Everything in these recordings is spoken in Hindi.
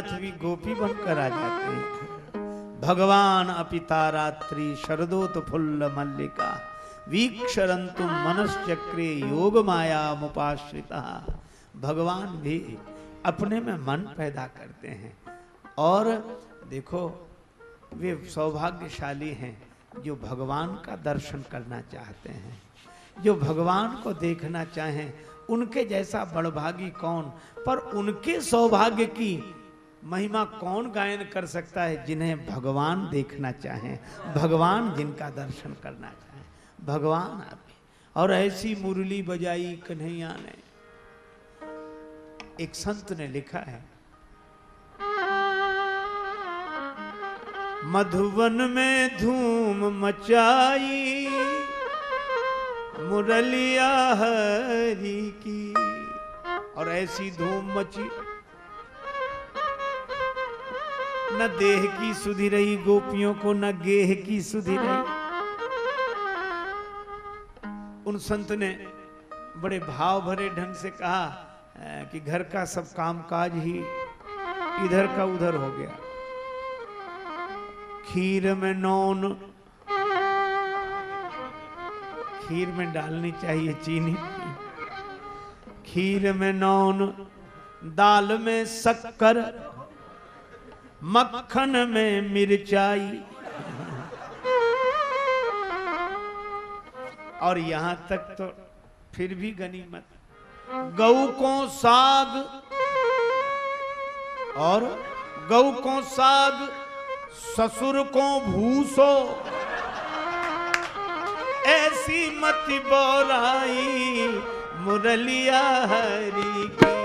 भोलेनाथ भी गोपी बनकर आ जाते हैं। भगवान अपितारात्रि शरदोत फुल्ल मल्लिका वीक्षरंतु मनश्चक्रे योग माया मुपाश्रिता भगवान भी अपने में मन पैदा करते हैं। और देखो, वे सौभाग्यशाली हैं जो भगवान का दर्शन करना चाहते हैं। जो भगवान को देखना चाहें, उनके जैसा बड़भागी कौन? पर उनके सौभाग्य की महिमा कौन गायन कर सकता है जिन्हें भगवान देखना चाहें, भगवान जिनका दर्शन करना चाहें, भगवान आप और ऐसी मुरली बजाई कन्हैया ने। एक संत ने लिखा है, मधुवन में धूम मचाई, मुरलिया हरी की। और ऐसी धूम मची न देह की सुधि रही, गोपियों को न गेह की सुधि रही। उन संत ने बड़े भाव भरे ढंग से कहा कि घर का सब कामकाज ही इधर का उधर हो गया। खीर में नौन, खीर में डालनी चाहिए चीनी। खीर में नौन, दाल में शक्कर मक्खन में मिर्चाई। और यहाँ तक तो फिर भी गनीमत। गऊ को साग और गऊ को साग, ससुर को भूसो। ऐसी मत बोराई मुरलिया हरी की।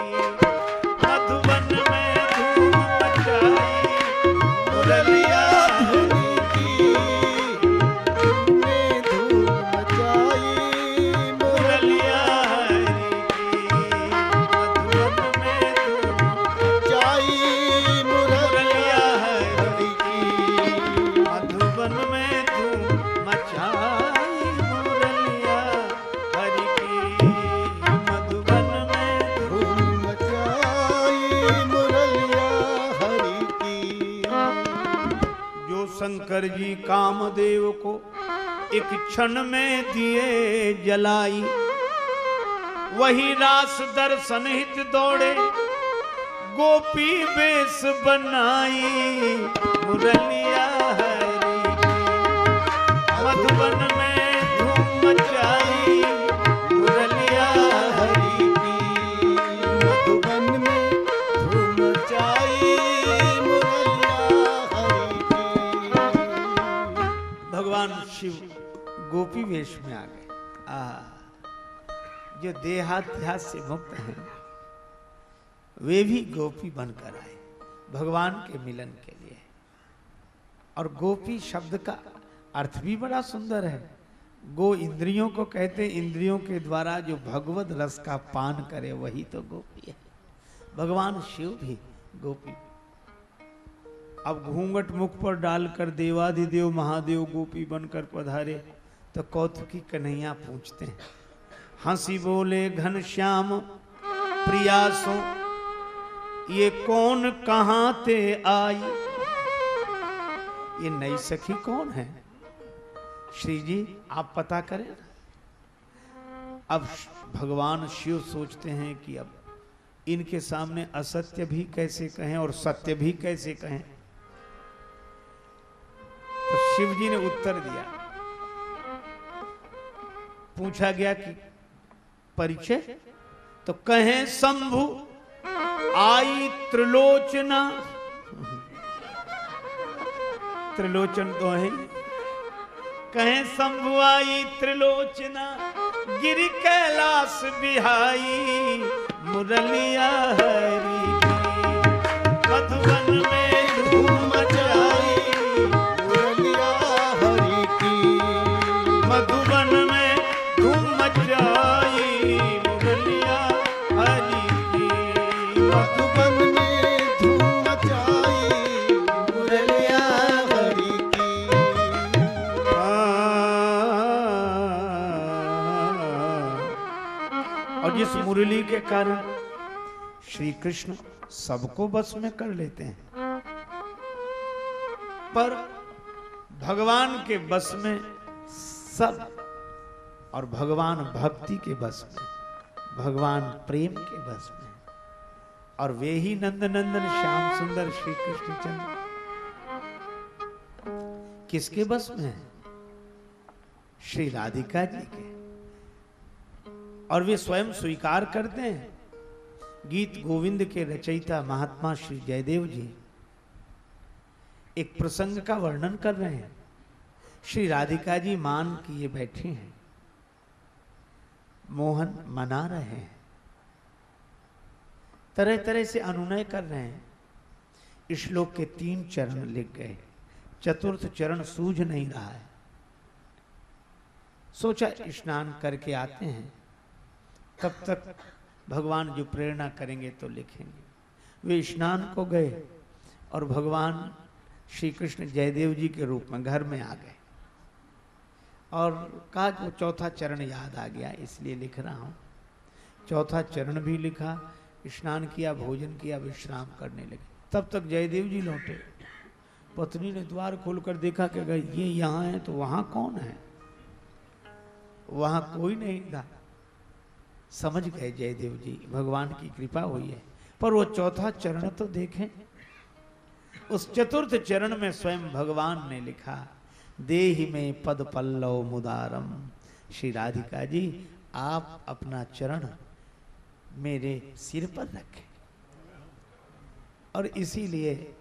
शंकर जी कामदेव को एक क्षण में दिए जलाई। वही रास दर्शन हित दौड़े, गोपी बेस बनाई। मुरलिया हरी मधुबन में गोपी वेश में आ गए। आ, जो देहाध्यास से मुक्त हैं, वे भी गोपी बनकर आए, भगवान के मिलन के लिए। और गोपी शब्द का अर्थ भी बड़ा सुंदर है। गो इंद्रियों को कहते, इंद्रियों के द्वारा जो भगवत रस का पान करे, वही तो गोपी है। भगवान शिव भी गोपी। अब घूंघट मुख पर डालकर देवादिदेव महादेव गोपी बनकर पधारे। तो कौतुकी कन्हैया पूछते हैं। हँसी बोले, घन श्याम प्रियासो ये कौन, कहाँ ते आई? ये नई सखी कौन है? श्री जी, आप पता करें अब भगवान शिव सोचते हैं कि अब इनके सामने असत्य भी कैसे कहें और सत्य भी कैसे कहें। तो शिव जी ने उत्तर दिया पूछा गया कि परिचय तो कहें, शंभु, आई त्रिलोचना त्रिलोचन तो है। कहें, शंभु, आई त्रिलोचना, गिर कैलाश बिहाई मुरलिया हरि के कारण श्री कृष्ण सबको बस में कर लेते हैं। पर भगवान के बस में सब और भगवान भक्ति के बस में, भगवान प्रेम के बस में, और वे ही नंद नंदन श्याम सुंदर श्री कृष्ण चंद्र। किसके बस में है? श्री राधिका जी के। और वे स्वयं स्वीकार करते हैं। गीत गोविंद के रचयिता महात्मा श्री जयदेव जी। एक प्रसंग का वर्णन कर रहे हैं। श्री राधिका जी मान किए बैठे हैं। मोहन मना रहे हैं। तरह तरह से अनुनय कर रहे हैं। श्लोक के तीन चरण लिख गए। चतुर्थ चरण सूझ नहीं रहा है। सोचा स्नान करके आते हैं। तब तक भगवान जो प्रेरणा करेंगे तो लिखेंगे। वे स्नान को गए और भगवान श्री कृष्ण जयदेव जी के रूप में घर में आ गए। और कहा कि चौथा चरण याद आ गया, इसलिए लिख रहा हूँ। चौथा चरण भी लिखा, स्नान किया, भोजन किया, विश्राम करने लगे। तब तक जयदेव जी लौटे। पत्नी ने द्वार खोलकर देखा कि अगर ये यहाँ है तो वहाँ कौन है? वहाँ कोई नहीं था। समझ गए जयदेव जी, भगवान की कृपा हुई है। पर वो चौथा चरण तो देखें। उस चतुर्थ चरण में स्वयं भगवान ने लिखा, देहि में पद पल्लव मुदारम। श्री राधिका जी, आप अपना चरण मेरे सिर पर रखें। और इसीलिए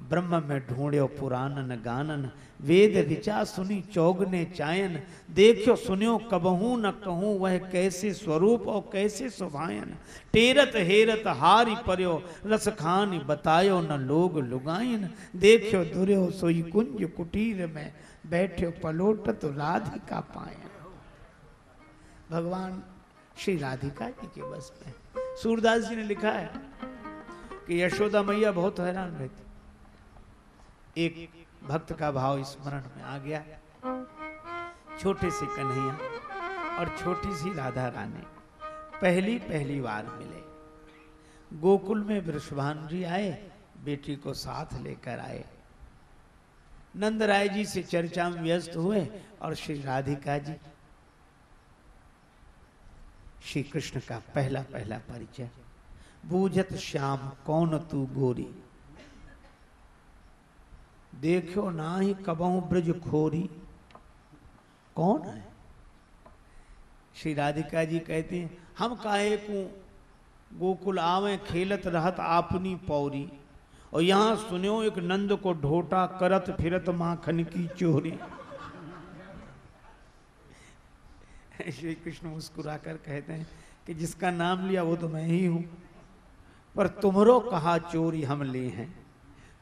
ब्रह्म में ढूंढ्यो पुराणन गानन, वेद ऋचा सुनी चौगने चायन देखो सुन्यो कबहू न कहूँ, वह कैसे स्वरूप और कैसे सुभायन। टेरत हेरत हारि पर्यो, रस खान बतायो न लोग लुगायन। देखो दुर्यो सोई कुंज कुटीर में बैठो पलोटत राधिका पायन। भगवान श्री राधिका जी के बस में, सूरदास जी ने लिखा है कि यशोदा मैया बहुत हैरान रहती। एक भक्त का भाव स्मरण में आ गया। छोटे से कन्हैया और छोटी सी राधा रानी पहली पहली बार मिले। गोकुल में वृषभान जी आए, बेटी को साथ लेकर आए। नंद राय जी से चर्चा में व्यस्त हुए और श्री राधिका जी, श्री कृष्ण का पहला पहला परिचय। बूझत श्याम कौन तू गोरी? देखो ना ही कबहू ब्रज खोरी। कौन है? श्री राधिका जी कहते हैं, हम काहे को? गोकुल आवे, खेलत रहत आपनी पौरी। और यहाँ सुनो एक नंद को ढोटा करत फिरत माखन की चोरी। श्री कृष्ण मुस्कुराकर कहते हैं कि जिसका नाम लिया वो तो मैं ही हूँ। पर तुमरो कहा चोरी हम ले हैं।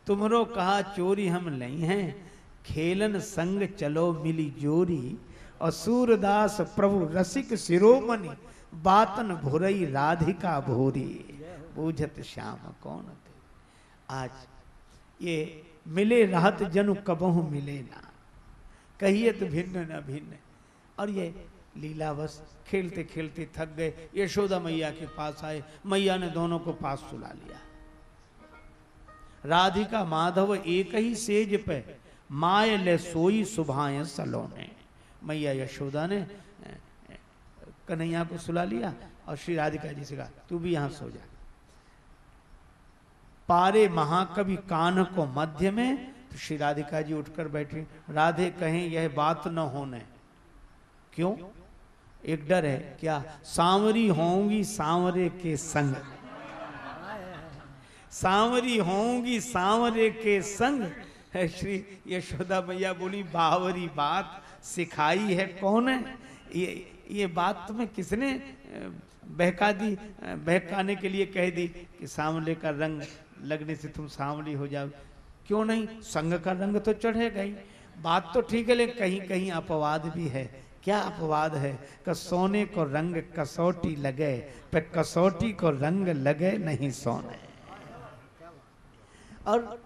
तुमरो कहा चोरी हम नहीं हैं। खेलन संग चलो मिली जोरी। और सूरदास प्रभु रसिक शिरोमणि, बातन भुरई राधिका भोरी। बूझत श्याम कौन थे? आज ये मिले रहत जनु कबहू मिले ना। कहिए तो भिन्न न भिन्न। और ये लीलावश खेलते खेलते थक गए। यशोदा मैया के पास आए। मैया ने दोनों को पास सुला लिया। राधिका माधव एक ही सेज पे माय ले सोई सुभाए सलोने। मैया यशोदा ने, कन्हैया को सुला लिया और श्री राधिका जी से कहा, तू भी यहाँ सो जा। पारे महाकवि कान को मध्य में तो श्री राधिका जी उठकर बैठी, राधे, कहें यह बात न होने। क्यों? एक डर है, क्या सांवरी होंगी सांवरे के संग? सांवरी होंगी सांवरे के संग। है श्री यशोदा मैया बोली, बावरी बात सिखाई है कौन है? ये ये बात तुम्हें किसने बहका दी? बहकाने के लिए कह दी कि सांवले का रंग लगने से तुम सांवली हो जाओ। क्यों नहीं? संग का रंग तो चढ़ेगा ही बात तो ठीक है, लेकिन कहीं कहीं अपवाद भी है। क्या अपवाद है? कि सोने को रंग कसौटी लगे, पर कसौटी को रंग लगे नहीं सोने। और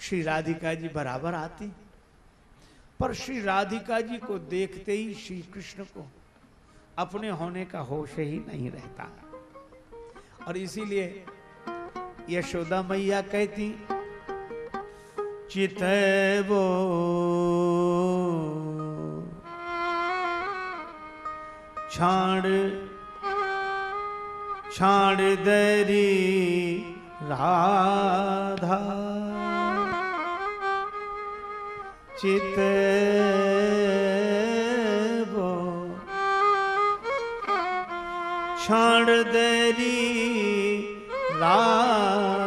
श्री राधिका जी बराबर आती पर श्री राधिका जी को देखते ही श्री कृष्ण को अपने होने का होश ही नहीं रहता। और इसीलिए यशोदा मैया कहती चितैवो छाड़ छाड़ दरी। राधा चित वो देरी राधा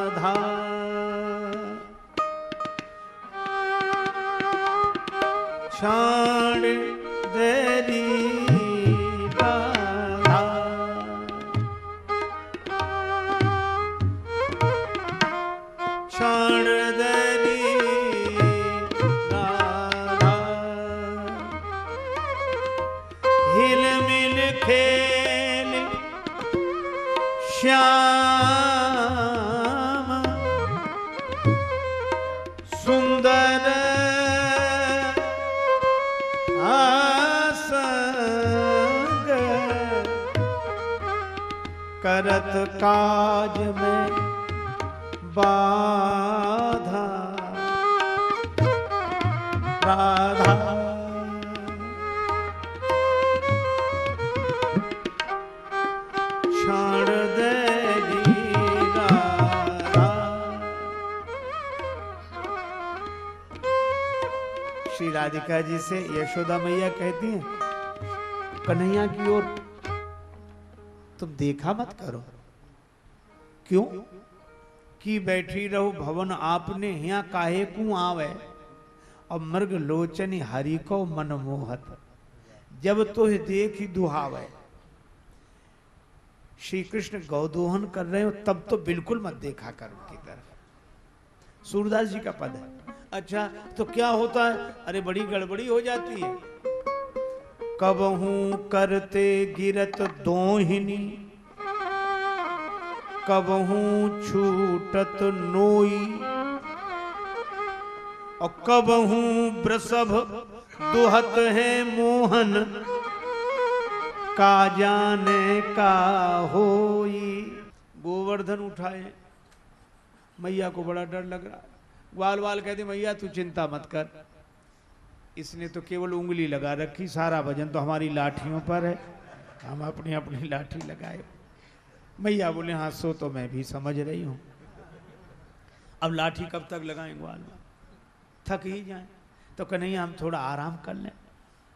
काज में बाधा। राधा। राधिका जी से यशोदा मैया कहती हैं, कन्हैया की ओर, तुम देखा मत करो। क्यों? की बैठी रहो भवन आपने यहाँ काहे को आवे? और मृग लोचन हरि को मनमोहत, जब तो देख ही दुहावे। श्री कृष्ण गौदोहन कर रहे हो, तब तो बिल्कुल मत देखा कर उनकी तरफ़। सूरदास जी का पद है। अच्छा तो क्या होता है? अरे बड़ी गड़बड़ी हो जाती है। कबहू करते गिरत दोहिनी कबहू छूटत नोई। और कबहू ब्रसभ दुहत है मोहन, का जाने का होई। गोवर्धन उठाए। मैया को बड़ा डर लग रहा। है ग्वाल वाल कहते, मैया, तू चिंता मत कर। इसने तो केवल उंगली लगा रखी, सारा वज़न तो हमारी लाठियों पर है। हम अपनी अपनी लाठी लगाए। मैया बोले हाँ सो तो मैं भी समझ रही हूँ। अब लाठी कब तक लगाएँ ग्वाल वाल थक ही जाए। तो कन्हैया हम थोड़ा आराम कर लें।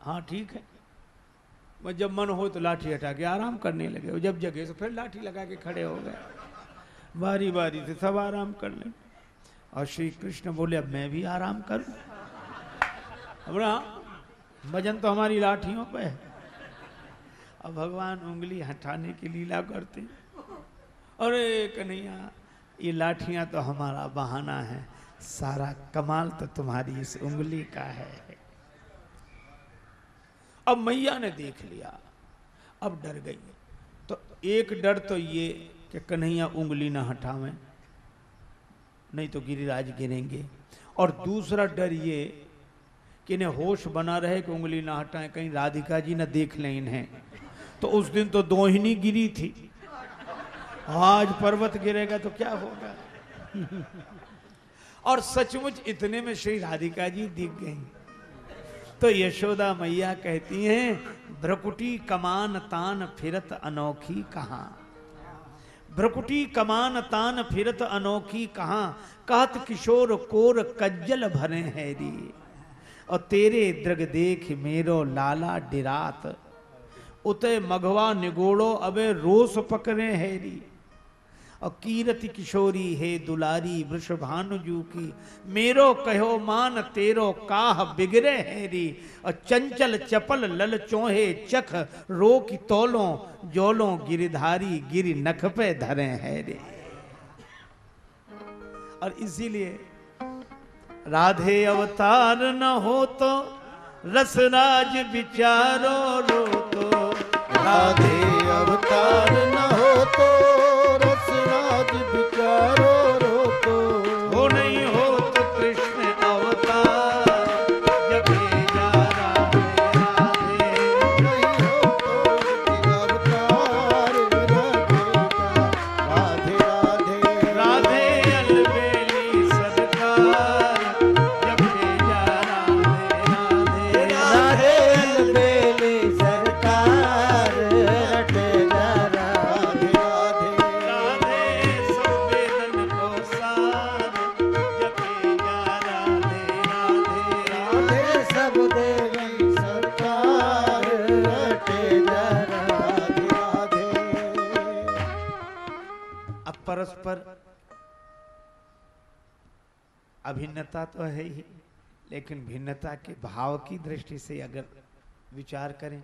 हाँ ठीक है। जब मन हो तो लाठी हटा के आराम करने लगे। जब जगे तो फिर लाठी लगा के खड़े हो गए। बारी बारी से सब आराम कर लें। और श्री कृष्ण बोले, अब मैं भी आराम करूँ? अब ना वज़न तो हमारी लाठियों पे है। अब भगवान उंगली हटाने की लीला करते हैं। अरे कन्हैया, ये लाठियाँ तो हमारा बहाना है। सारा कमाल तो तुम्हारी इस उंगली का है। अब मैया ने देख लिया, अब डर गई। तो एक डर तो ये कि कन्हैया उंगली ना हटावें, नहीं तो गिरिराज गिरेंगे। और दूसरा डर ये कि इन्हें होश बना रहे कि उंगली ना हटाएँ, कहीं राधिका जी ना देख लें इन्हें। तो उस दिन तो दोहिनी गिरी थी। आज पर्वत गिरेगा तो क्या होगा? और सचमुच इतने में श्री राधिका जी दिख गई। तो यशोदा मैया कहती हैं भ्रकुटी कमान तान फिरत अनोखी कहा? भ्रकुटी कमान तान फिरत अनोखी कहा? कहत किशोर कोर कज्जल भरे हैरी। और तेरे द्रग देख मेरो लाला डिरात। उते मघवा निगोड़ो अबे रोस पकड़े हैरी। और कीरति किशोरी, हे दुलारी, वृषभानुजू की, मेरो कहो मान तेरो काह बिगड़े हैरी, और चंचल चपल लल चोहे चख रो की तोलों, जोलों गिरधारी, गिर नख पे धरे हैरी। और इसीलिए राधे अवतार न हो तो रसराज विचारो रो तो राधे अवतार न परस्पर अभिन्नता तो है ही, लेकिन भिन्नता के भाव की दृष्टि से अगर विचार करें,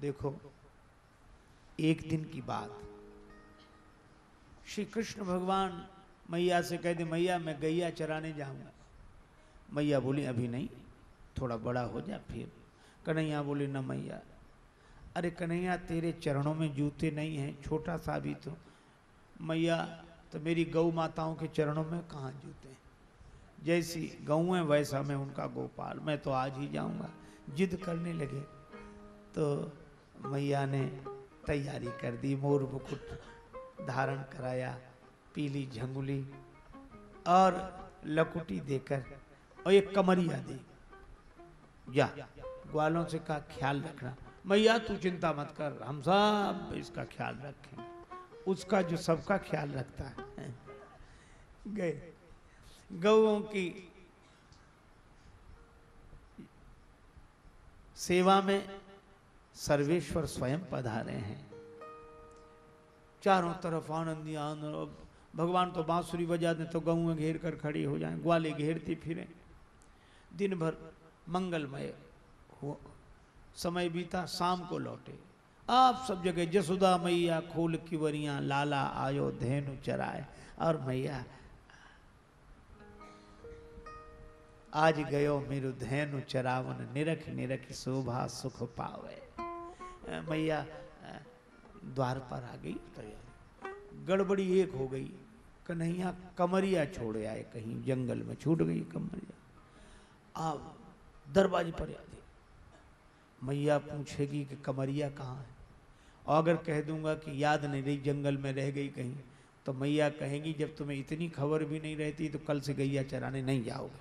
देखो, एक दिन की बात। श्री कृष्ण भगवान मैया से कह दे, मैया, मैं गैया चराने जाऊँगा। मैया बोली, अभी नहीं, थोड़ा बड़ा हो जा फिर। कन्हैया बोली, न मैया, अरे कन्हैया तेरे चरणों में जूते नहीं हैं, छोटा सा भी तो। मैया तो मेरी गौ माताओं के चरणों में कहाँ जूते हैं? जैसी गऊ है, वैसा मैं उनका गोपाल, मैं तो आज ही जाऊँगा, जिद करने लगे। तो मैया ने तैयारी कर दी, मोर मुकुट धारण कराया, पीली झंगुली और लकुटी देकर और एक कमरिया दी जा ग्वालों से कहा ख्याल रखना। मैया, तू चिंता मत कर, हम सब इसका ख्याल रखेंगे उसका जो सबका ख्याल रखता है। गए। गौओं की सेवा में सर्वेश्वर स्वयं पधारे हैं। चारों तरफ़ आनंदी आनंद, भगवान तो बांसुरी बजा दें तो गऊ घेर कर खड़ी हो जाएँ, ग्वाले घेरती फिरें। दिन भर मंगलमय हुआ समय बीता, शाम को लौटे। आप सब जगह जसुदा मैया खोल किवरियाँ लाला आयो, धेनु चराए। और मैया, आज गयो मेरु धेनु चरावन, निरख निरख शोभा सुख पावे। मैया द्वार पर आ गई तैयारी गड़बड़ी एक हो गई। कन्हैया कमरिया छोड़ आए, कहीं जंगल में छूट गई कमरिया। आप दरवाजे पर आ गई मैया पूछेगी कि कमरिया कहाँ है? और अगर कह दूँगा कि याद नहीं रही, जंगल में रह गई कहीं तो मैया कहेंगी, जब तुम्हें इतनी खबर भी नहीं रहती तो कल से गैया चराने नहीं जाओगे।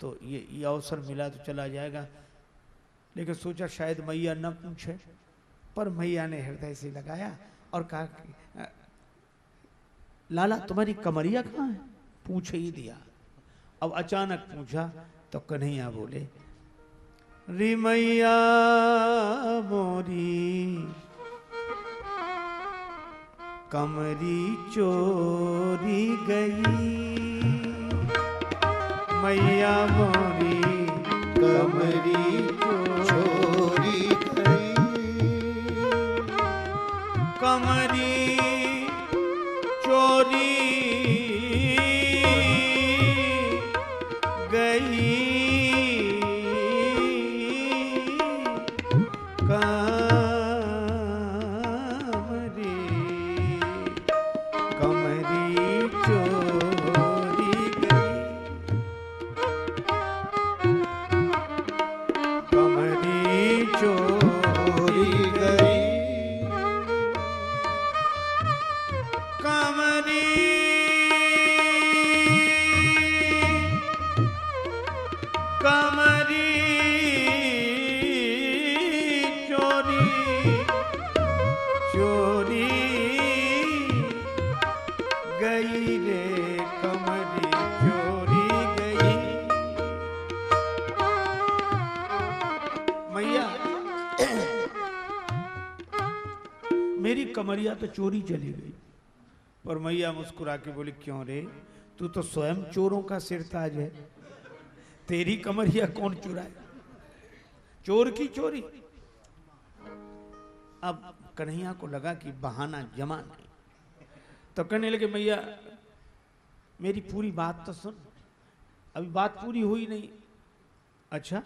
तो ये ये अवसर मिला तो चला जाएगा। लेकिन सोचा शायद मैया न पूछे, पर मैया ने हृदय से लगाया और कहा कि लाला, तुम्हारी कमरिया कहाँ है? पूछ ही दिया। अब अचानक पूछा तो कन्हैया बोले, री मैया मोरी, कमरी चोरी गई। मैया मोरी, कमरी चोरी गई। कमरी चोरी मेरी कमरिया तो चोरी चली गई। पर मैया मुस्कुरा के बोली, क्यों रे? तू तो स्वयं चोरों का सिरताज है। तेरी कमरिया कौन चुराए? चोर की चोरी? अब कन्हैया को लगा कि बहाना जमा नहीं। तो कहने लगे, मैया, मेरी पूरी बात तो सुन। अभी बात पूरी हुई नहीं। अच्छा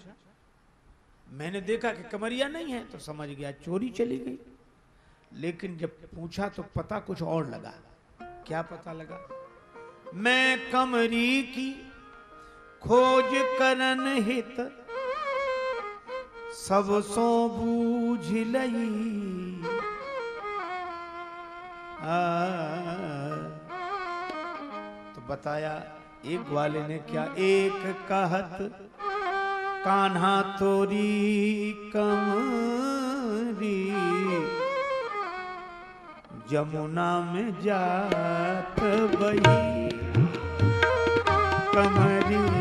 मैंने देखा कि कमरिया नहीं है तो समझ गया, चोरी चली गई। लेकिन जब पूछा तो पता कुछ और लगा। क्या पता लगा? मैं कमरी की खोज करन हित, सब सो बूझ लई। तो बताया, एक वाले ने क्या एक कहत? कान्हा तोरी कमरी। जमुना में जात बही। कमरिया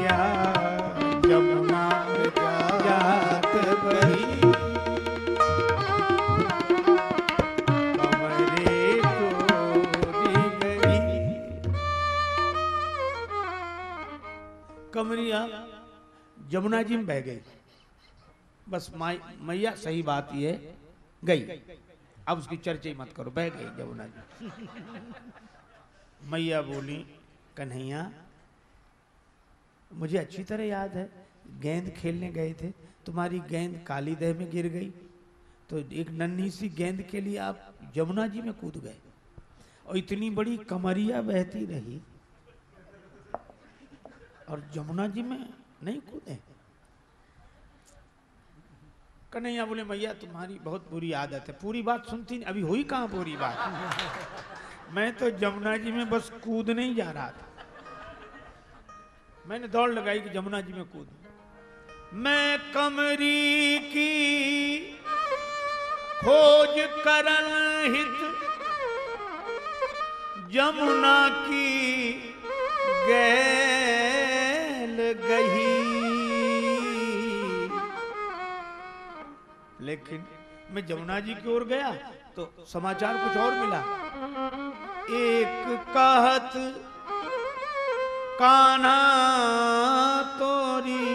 जमुना जी में बह गई। बस मैया, सही बात ये, गई। अब उसकी चर्चा ही मत करो, बह गई जमुना जी। मैया बोली, कन्हैया, मुझे अच्छी तरह याद है, गेंद खेलने गए थे, तुम्हारी गेंद काली दह में गिर गई तो एक नन्ही सी गेंद के लिए आप जमुना जी में कूद गए, और इतनी बड़ी कमरिया बहती रही, और जमुना जी में नहीं कूदे कन्हैया बोले मैया तुम्हारी बहुत बुरी आदत है। पूरी बात सुनती नहीं, अभी हुई कहाँ पूरी बात? मैं तो जमुना जी में बस कूद नहीं जा रहा था। मैंने दौड़ लगाई कि जमुना जी में कूद। मैं कमरी की खोज करन हित, जमुना की गैल गही। लेकिन मैं जमुना जी की ओर गया तो समाचार कुछ और मिला। एक कहत काना तोरी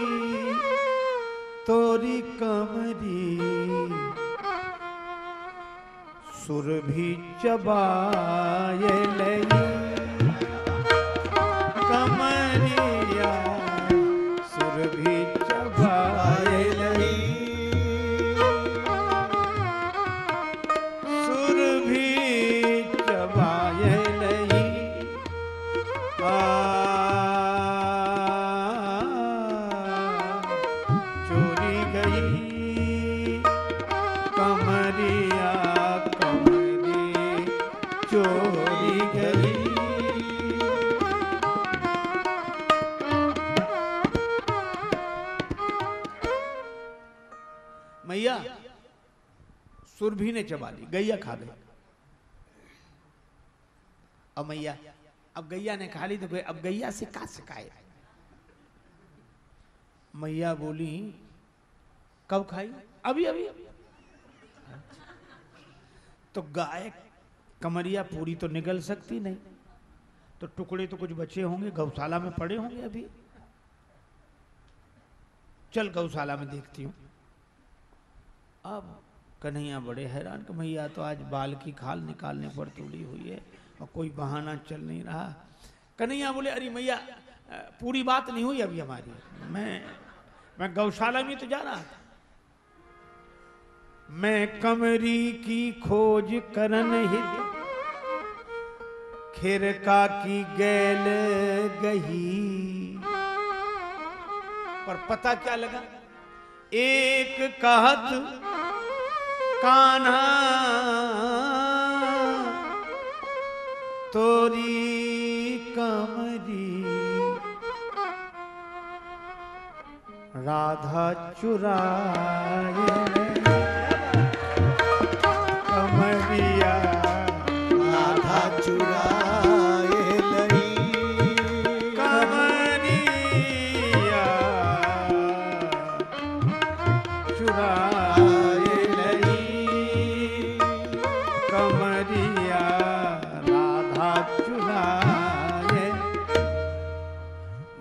तोरी कमरी, सुर भी चबाए लई कमरिया सुरभि ने चबा ली गैया खा गई। मैया, अब गैया ने खा ली तो अब गैया से का शिकायत? मैया बोली, कब खाई? अभी अभी। तो गाय कमरिया पूरी तो निगल सकती नहीं। तो टुकड़े तो कुछ बचे होंगे, गौशाला में पड़े होंगे अभी। चल गौशाला में देखती हूँ। अब कन्हैया बड़े हैरान कि भैया तो आज बाल की खाल निकालने पर तुड़ी हुई है और कोई बहाना चल नहीं रहा। कन्हैया बोले, अरे मैया, पूरी बात नहीं हुई अभी हमारी। मैं मैं गौशाला में तो जा रहा था। मैं कमरी की खोज करन हित खिरका की गैल गही। पर पता क्या लगा? एक कहत कान्हा। तोरी कमरी। राधा चुराए।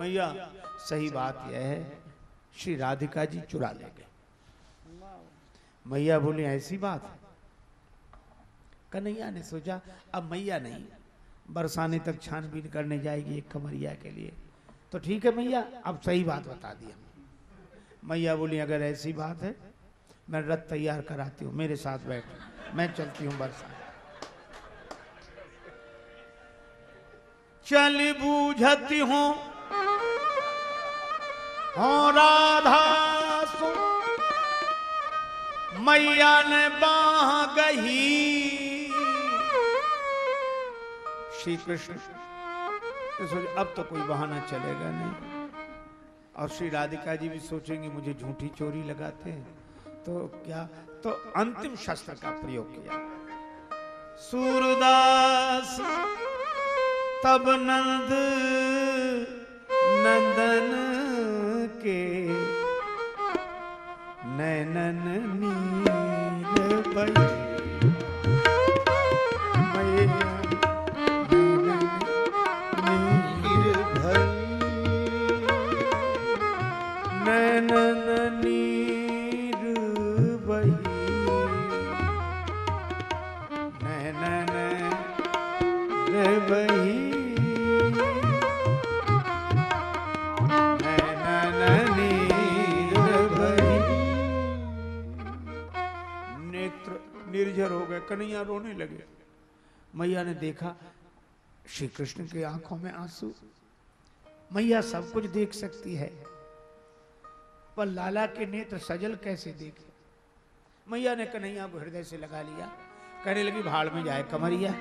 सही बात यह है, श्री राधिका जी चुरा ले गए। मैया बोली, ऐसी बात कन्हैया ने सोचा, अब मैया नहीं, बरसाने तक छानबीन करने जाएगी एक कमरिया के लिए। तो ठीक है मैया, अब सही बात बता दिया मैया बोली, अगर ऐसी बात है, मैं रथ तैयार कराती हूँ, मेरे साथ बैठ, मैं चलती हूँ बरसाने। चल बूझती हूँ हो राधा सो मैया ने बाह गही। श्री कृष्ण अब तो कोई बहाना चलेगा नहीं। और श्री राधिका जी भी सोचेंगे, मुझे झूठी चोरी लगाते हैं। तो क्या? तो अंतिम शस्त्र का प्रयोग किया। सूरदास, तब नंद, नंदन ਕੇ ਨੈਣਨ ਨੀਲ ਪਈ। ਮਈਆ ਨੈਣਨ ਨੀਲ ਭਈ। ਨੈਣਨ कन्हैया रोने लगे। मैया ने देखा श्री कृष्ण की आँखों में आँसू। मैया सब कुछ देख सकती है, पर लाला के नेत्र सजल कैसे देखे? मैया ने कन्हैया को हृदय से लगा लिया, कहने लगी, भाड़ में जाए कमरिया।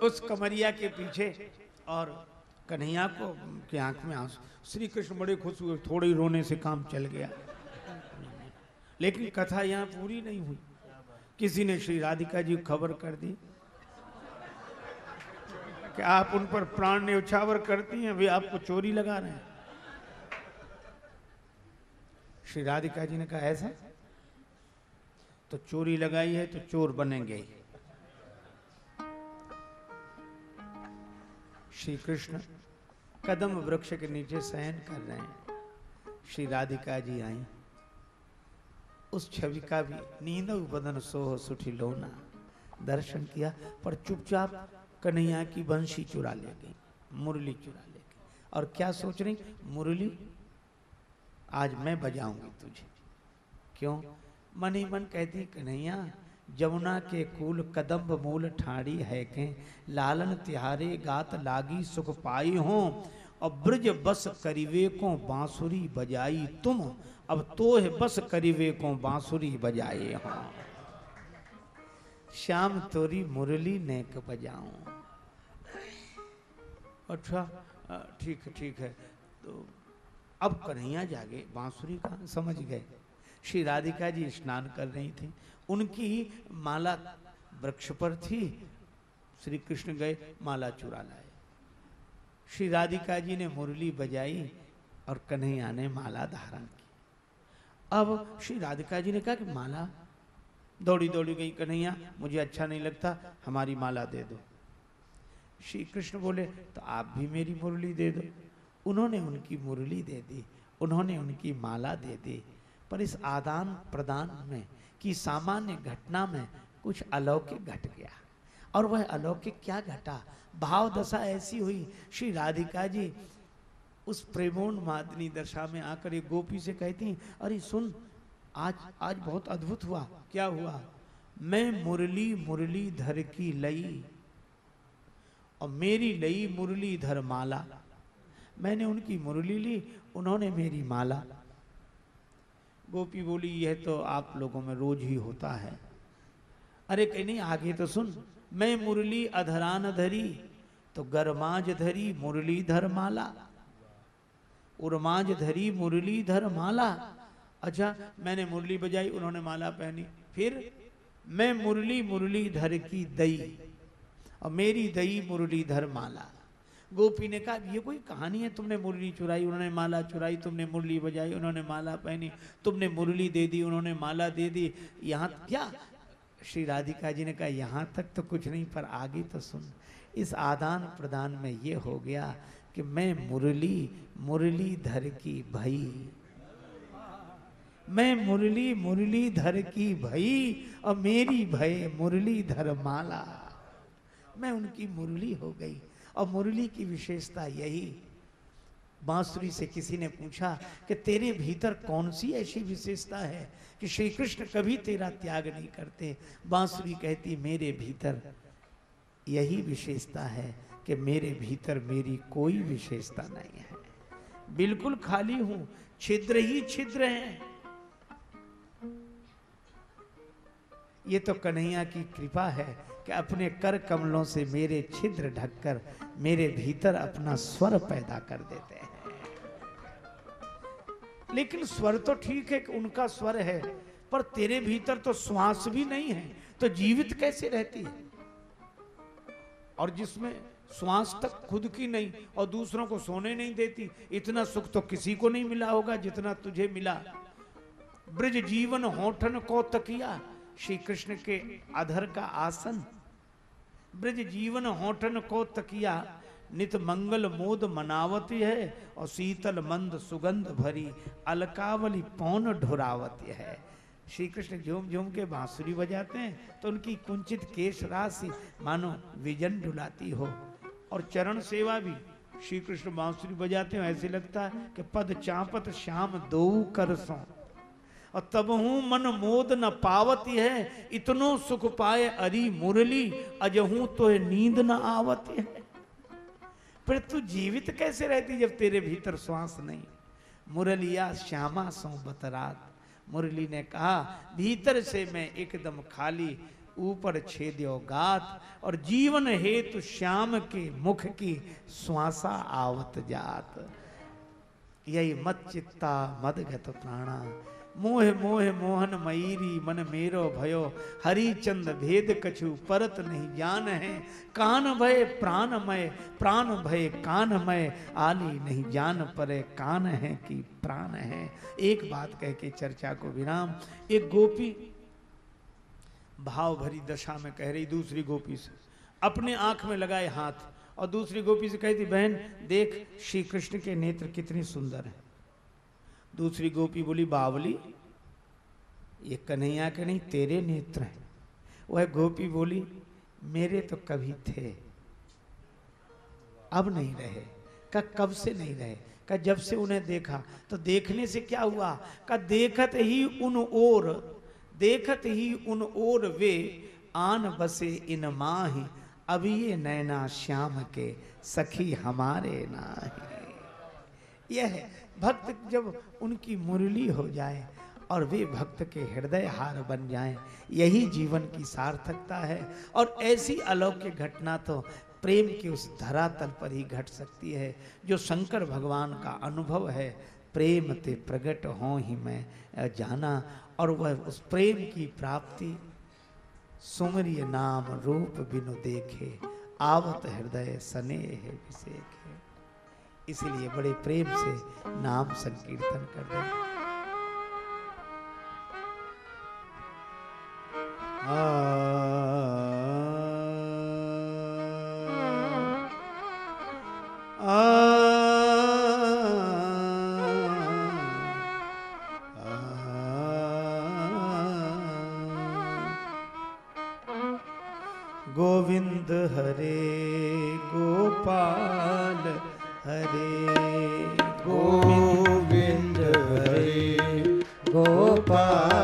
उस कमरिया के पीछे और कन्हैया को की आँख में आँसू। श्री कृष्ण बड़े खुश हुए, थोड़े ही रोने से काम चल गया। लेकिन कथा यहाँ पूरी नहीं हुई। किसी ने श्री राधिका जी को खबर कर दी कि आप उन पर प्राण न्यौछावर करती हैं, वे आपको चोरी लगा रहे हैं। श्री राधिका जी ने कहा, ऐसा? तो चोरी लगाई है तो चोर बनेंगे। श्री कृष्ण कदम वृक्ष के नीचे शयन कर रहे हैं। श्री राधिका जी आई। उस छवि का भी नींद बदन सोह सुठी लोना। दर्शन किया, पर चुपचाप कन्हैया की बंशी चुरा ले गई, मुरली चुरा ले गई। और क्या सोच रही? मुरली, आज मैं बजाऊँगी तुझे। क्यों? मन ही मन कहती, कन्हैया, जमुना के कुल कदम्ब मूल ठाड़ी है के। लालन तिहारे गात लागी सुख पाई हो, और ब्रज बस करीवे को बांसुरी बजाई तुम। अब तो है बस करीवे को बांसुरी बजाए हो। श्याम, तोरी, मुरली, नेक बजाऊं। अच्छा ठीक है ठीक है। तो अब कन्हैया जागे, बांसुरी का समझ गए। श्री राधिका जी स्नान कर रही थी। उनकी माला वृक्ष पर थी। श्री कृष्ण गए, माला चुरा लाए। श्री राधिका जी ने मुरली बजाई और कन्हैया ने माला धारण की। अब श्री राधिका जी ने कहा कि माला, दौड़ी दौड़ी गई कन्हैया, मुझे अच्छा नहीं लगता, हमारी माला दे दो। श्री कृष्ण बोले तो आप भी मेरी मुरली दे दो। उन्होंने उनकी मुरली दे दी, उन्होंने उनकी माला दे दी। पर इस आदान प्रदान में कि सामान्य घटना में कुछ अलौकिक घट गया। और वह अलौकिक क्या घटा? भाव दशा ऐसी हुई, श्री राधिका जी उस प्रेमोन मादनी दशा में आकर एक गोपी से कहती अरे सुन, आज आज बहुत अद्भुत हुआ। क्या हुआ? मैं मुरली मुरली धर की लई। और मेरी लई मुरली धर माला। मैंने उनकी मुरली ली, उन्होंने मेरी माला। गोपी बोली, यह तो आप लोगों में रोज ही होता है। अरे कहीं नहीं, आगे तो सुन। मैं मुरली अधरान धरी तो गरमाज धरी मुरली धर माला। उर्माज धरी मुरली धर माला। अच्छा मैंने मुरली बजाई, उन्होंने माला पहनी। फिर मैं मुरली मुरली धर की दई और मेरी दई मुरली धर माला। गोपी ने कहा, ये कोई कहानी है? तुमने मुरली चुराई, उन्होंने माला चुराई, तुमने मुरली बजाई, उन्होंने माला पहनी, तुमने मुरली दे दी, उन्होंने माला दे दी। यहाँ क्या? श्री राधिका जी ने कहा, यहाँ तक तो कुछ नहीं, पर आगे तो सुन। इस आदान प्रदान में ये हो गया कि मैं मुरली मुरली धर की भई। मैं मुरली मुरली धर की भई और मेरी भय मुरली धर माला मैं उनकी मुरली हो गई और मुरली की विशेषता यही। बांसुरी से किसी ने पूछा कि तेरे भीतर कौन सी ऐसी विशेषता है कि श्री कृष्ण कभी तेरा त्याग नहीं करते? बांसुरी कहती, मेरे भीतर यही विशेषता है कि मेरे भीतर मेरी कोई विशेषता नहीं है। बिल्कुल खाली हूँ, छिद्र ही छिद्र है। ये तो कन्हैया की कृपा है कि अपने कर कमलों से मेरे छिद्र ढककर मेरे भीतर अपना स्वर पैदा कर देते हैं। लेकिन स्वर तो ठीक है कि उनका स्वर है, पर तेरे भीतर तो श्वास भी नहीं है तो जीवित कैसे रहती है? और जिसमें श्वास तक खुद की नहीं और दूसरों को सोने नहीं देती। इतना सुख तो किसी को नहीं मिला होगा जितना तुझे मिला। ब्रज जीवन होठन को तकिया, श्री कृष्ण के अधर का आसन। ब्रज जीवन होठन को तकिया, नित मंगल मोद मनावती है और शीतल मंद सुगंध भरी अलकावली पौन ढुरावती है। श्री कृष्ण झूम झूम के बांसुरी बजाते हैं तो उनकी कुंचित केश राशि, मानो विजन ढुलाती हो। और चरण सेवा भी। श्री कृष्ण बांसुरी बजाते हैं, ऐसे लगता है कि पद चापत श्याम दो कर सो। और तब हूँ मन मोद न पावती है, इतनो सुख पाए अरी मुरली, अजहू तो नींद न आवती है। फिर तू जीवित कैसे रहती जब तेरे भीतर श्वास नहीं? मुरलिया श्यामा सो बतरात। मुरली ने कहा, भीतर से मैं एकदम खाली ऊपर छेद्यो गात और जीवन हेतु श्याम के मुख की श्वासा आवत जात। यही मत चित्ता मदगत प्राणा। मोह मोह, मोहन मयूरी, मन मेरो भयो। हरिचंद भेद कछु परत नहीं जान है। कान भय प्राणमय प्राण भय कानमय आली नहीं जान परे कान है कि प्राण है। एक बात कह के चर्चा को विराम। एक गोपी भाव भरी दशा में कह रही दूसरी गोपी से, अपने आँख में लगाए हाथ, और दूसरी गोपी से कहती, बहन, देख श्री कृष्ण के नेत्र कितने सुंदर हैं। दूसरी गोपी बोली, बावली, ये कन्हैया के नहीं, तेरे नेत्र हैं। वह गोपी बोली, मेरे तो कभी थे, अब नहीं रहे का कब से नहीं रहे? का जब से उन्हें देखा तो देखने से क्या हुआ? का देखत ही उन ओर देखत ही उन ओर वे, आन बसे इन माही अभी ये नैना श्याम के सखी हमारे नाही। यह भक्त जब उनकी मुरली हो जाए और वे भक्त के हृदय हार बन जाएँ, यही जीवन की सार्थकता है। और ऐसी अलौकिक घटना तो प्रेम के उस धरातल पर ही घट सकती है, जो शंकर भगवान का अनुभव है। प्रेम ते प्रकट हो ही मैं, जाना और वह उस प्रेम की प्राप्ति सुमरिय नाम रूप बिनु देखे, आवत हृदय स्नेह विषेखे इसलिए बड़े प्रेम से नाम संकीर्तन कर दें गोविंद हरे गोपाल हरे गोविंद हरे गोपाल।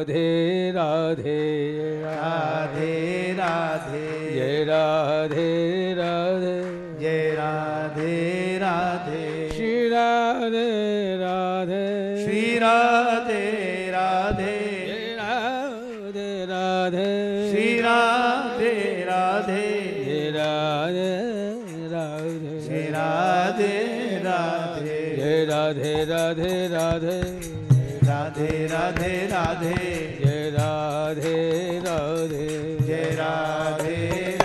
राधे राधे राधे राधे जय राधे राधे जय राधे राधे श्री राधे राधे श्री राधे राधे राधे राधे श्री राधे राधे जय राधे राधे श्री राधे राधे जय राधे राधे राधे राधे राधे राधे। जय राधे राधे। जय राधे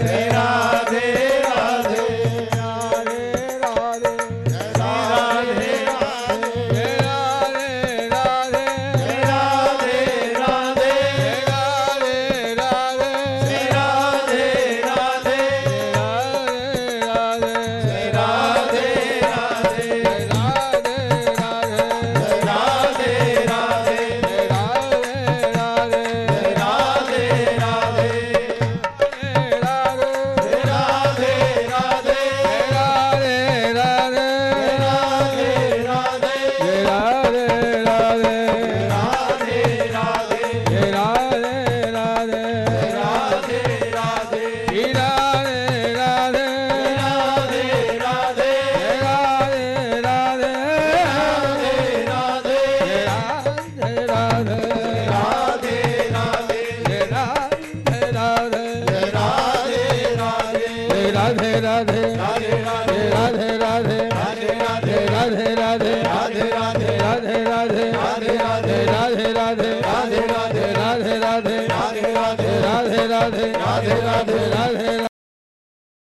Hey.